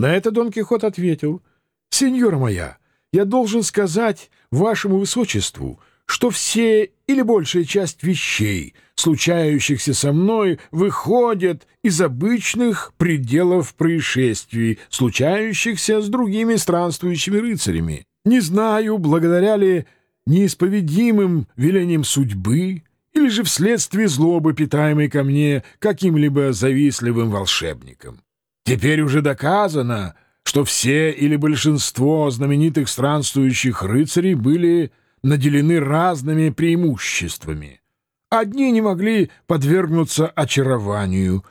На это Дон Кихот ответил, «Сеньора моя, я должен сказать вашему высочеству, что все или большая часть вещей, случающихся со мной, выходят из обычных пределов происшествий, случающихся с другими странствующими рыцарями. Не знаю, благодаря ли неисповедимым велениям судьбы или же вследствие злобы, питаемой ко мне каким-либо завистливым волшебником. Теперь уже доказано, что все или большинство знаменитых странствующих рыцарей были наделены разными преимуществами. Одни не могли подвергнуться очарованию,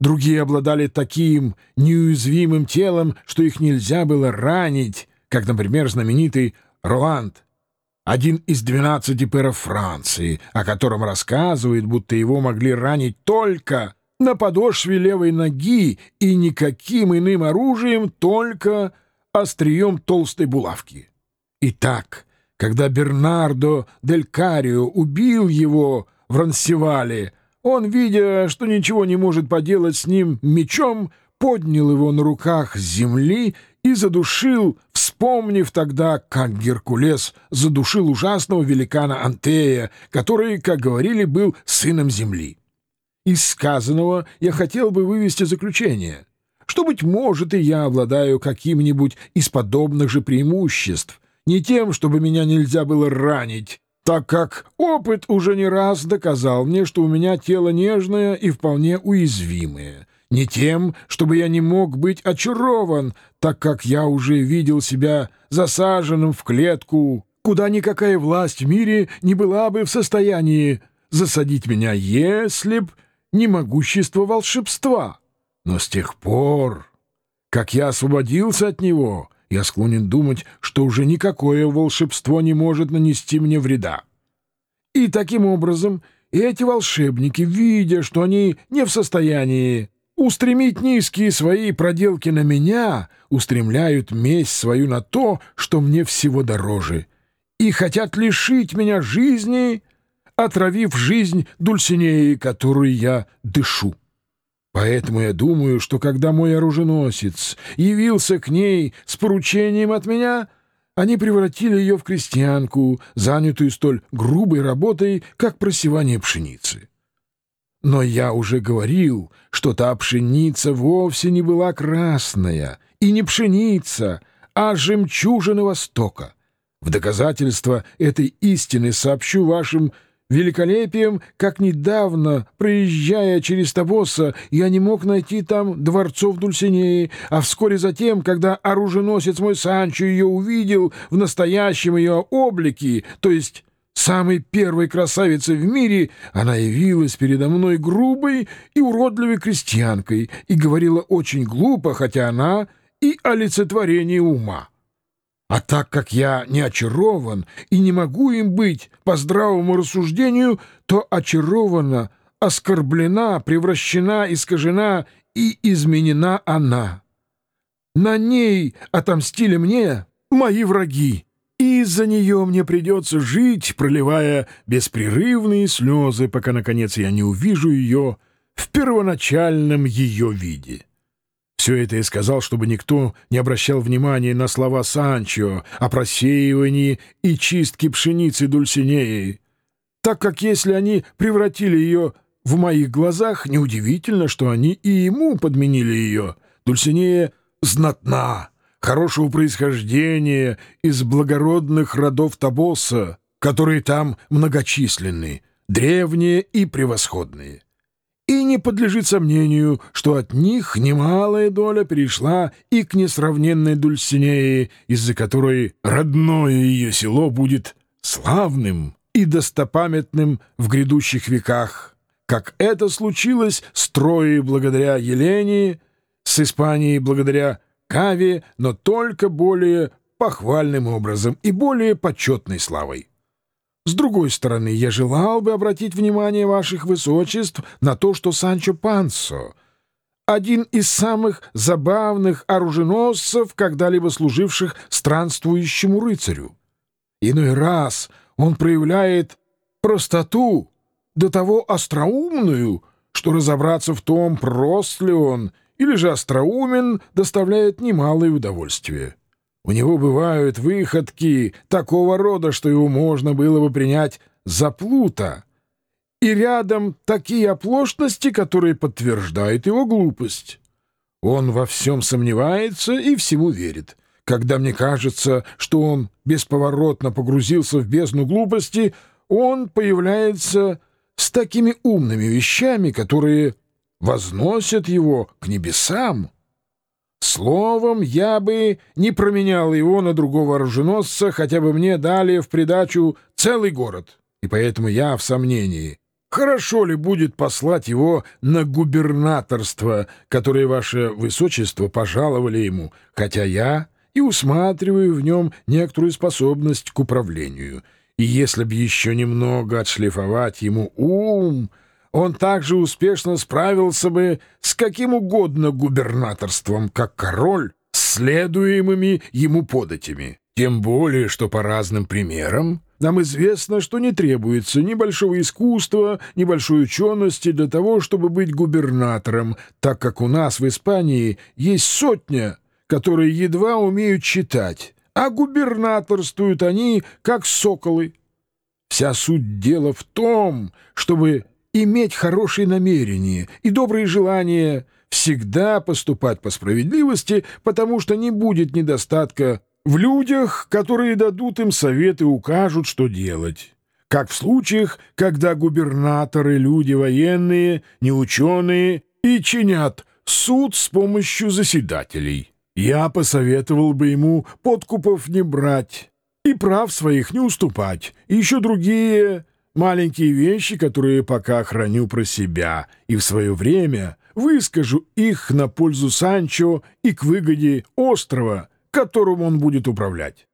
другие обладали таким неуязвимым телом, что их нельзя было ранить, как, например, знаменитый Роланд, один из двенадцати пэров Франции, о котором рассказывает, будто его могли ранить только на подошве левой ноги и никаким иным оружием, только острием толстой булавки. Итак, когда Бернардо дель Карио убил его в Рансевале, он, видя, что ничего не может поделать с ним мечом, поднял его на руках с земли и задушил, вспомнив тогда, как Геркулес задушил ужасного великана Антея, который, как говорили, был сыном земли. Из сказанного я хотел бы вывести заключение, что, быть может, и я обладаю каким-нибудь из подобных же преимуществ, не тем, чтобы меня нельзя было ранить, так как опыт уже не раз доказал мне, что у меня тело нежное и вполне уязвимое, не тем, чтобы я не мог быть очарован, так как я уже видел себя засаженным в клетку, куда никакая власть в мире не была бы в состоянии засадить меня, если б не могущество волшебства. Но с тех пор, как я освободился от него, я склонен думать, что уже никакое волшебство не может нанести мне вреда. И таким образом эти волшебники, видя, что они не в состоянии устремить низкие свои проделки на меня, устремляют месть свою на то, что мне всего дороже, и хотят лишить меня жизни, отравив жизнь Дульсинеи, которую я дышу. Поэтому я думаю, что когда мой оруженосец явился к ней с поручением от меня, они превратили ее в крестьянку, занятую столь грубой работой, как просевание пшеницы. Но я уже говорил, что та пшеница вовсе не была красная, и не пшеница, а жемчужина Востока. В доказательство этой истины сообщу вашим великолепием, как недавно, проезжая через Табоса, я не мог найти там дворцов Дульсинеи, а вскоре затем, когда оруженосец мой Санчо ее увидел в настоящем ее облике, то есть самой первой красавицей в мире, она явилась передо мной грубой и уродливой крестьянкой и говорила очень глупо, хотя она и олицетворение ума. А так как я не очарован и не могу им быть по здравому рассуждению, то очарована, оскорблена, превращена, искажена и изменена она. На ней отомстили мне мои враги и из-за нее мне придется жить, проливая беспрерывные слезы, пока, наконец, я не увижу ее в первоначальном ее виде. Все это я сказал, чтобы никто не обращал внимания на слова Санчо о просеивании и чистке пшеницы Дульсинеи, так как если они превратили ее в моих глазах, неудивительно, что они и ему подменили ее. Дульсинея знатна хорошего происхождения из благородных родов Табоса, которые там многочисленны, древние и превосходные. И не подлежит сомнению, что от них немалая доля перешла и к несравненной Дульсинее, из-за которой родное ее село будет славным и достопамятным в грядущих веках, как это случилось с Троей благодаря Елене, с Испанией благодаря Каве, но только более похвальным образом и более почетной славой. С другой стороны, я желал бы обратить внимание ваших высочеств на то, что Санчо Пансо — один из самых забавных оруженосцев, когда-либо служивших странствующему рыцарю. Иной раз он проявляет простоту, до того остроумную, что разобраться в том, прост ли он или же остроумен, доставляет немалое удовольствие. У него бывают выходки такого рода, что его можно было бы принять за плута, и рядом такие оплошности, которые подтверждают его глупость. Он во всем сомневается и всему верит. Когда мне кажется, что он бесповоротно погрузился в бездну глупости, он появляется с такими умными вещами, которые возносят его к небесам. Словом, я бы не променял его на другого оруженосца, хотя бы мне дали в придачу целый город, и поэтому я в сомнении. Хорошо ли будет послать его на губернаторство, которое ваше высочество пожаловали ему, хотя я и усматриваю в нем некоторую способность к управлению. И если б еще немного отшлифовать ему ум, он также успешно справился бы с каким угодно губернаторством, как король, следуемыми ему податями. Тем более, что по разным примерам нам известно, что не требуется ни большого искусства, ни большой учености для того, чтобы быть губернатором, так как у нас в Испании есть сотня, которые едва умеют читать, а губернаторствуют они, как соколы. Вся суть дела в том, чтобы иметь хорошие намерения и добрые желания, всегда поступать по справедливости, потому что не будет недостатка в людях, которые дадут им советы и укажут, что делать. Как в случаях, когда губернаторы, люди военные, неученые и чинят суд с помощью заседателей. Я посоветовал бы ему подкупов не брать и прав своих не уступать, и еще другие маленькие вещи, которые пока храню про себя, и в свое время выскажу их на пользу Санчо и к выгоде острова, которым он будет управлять.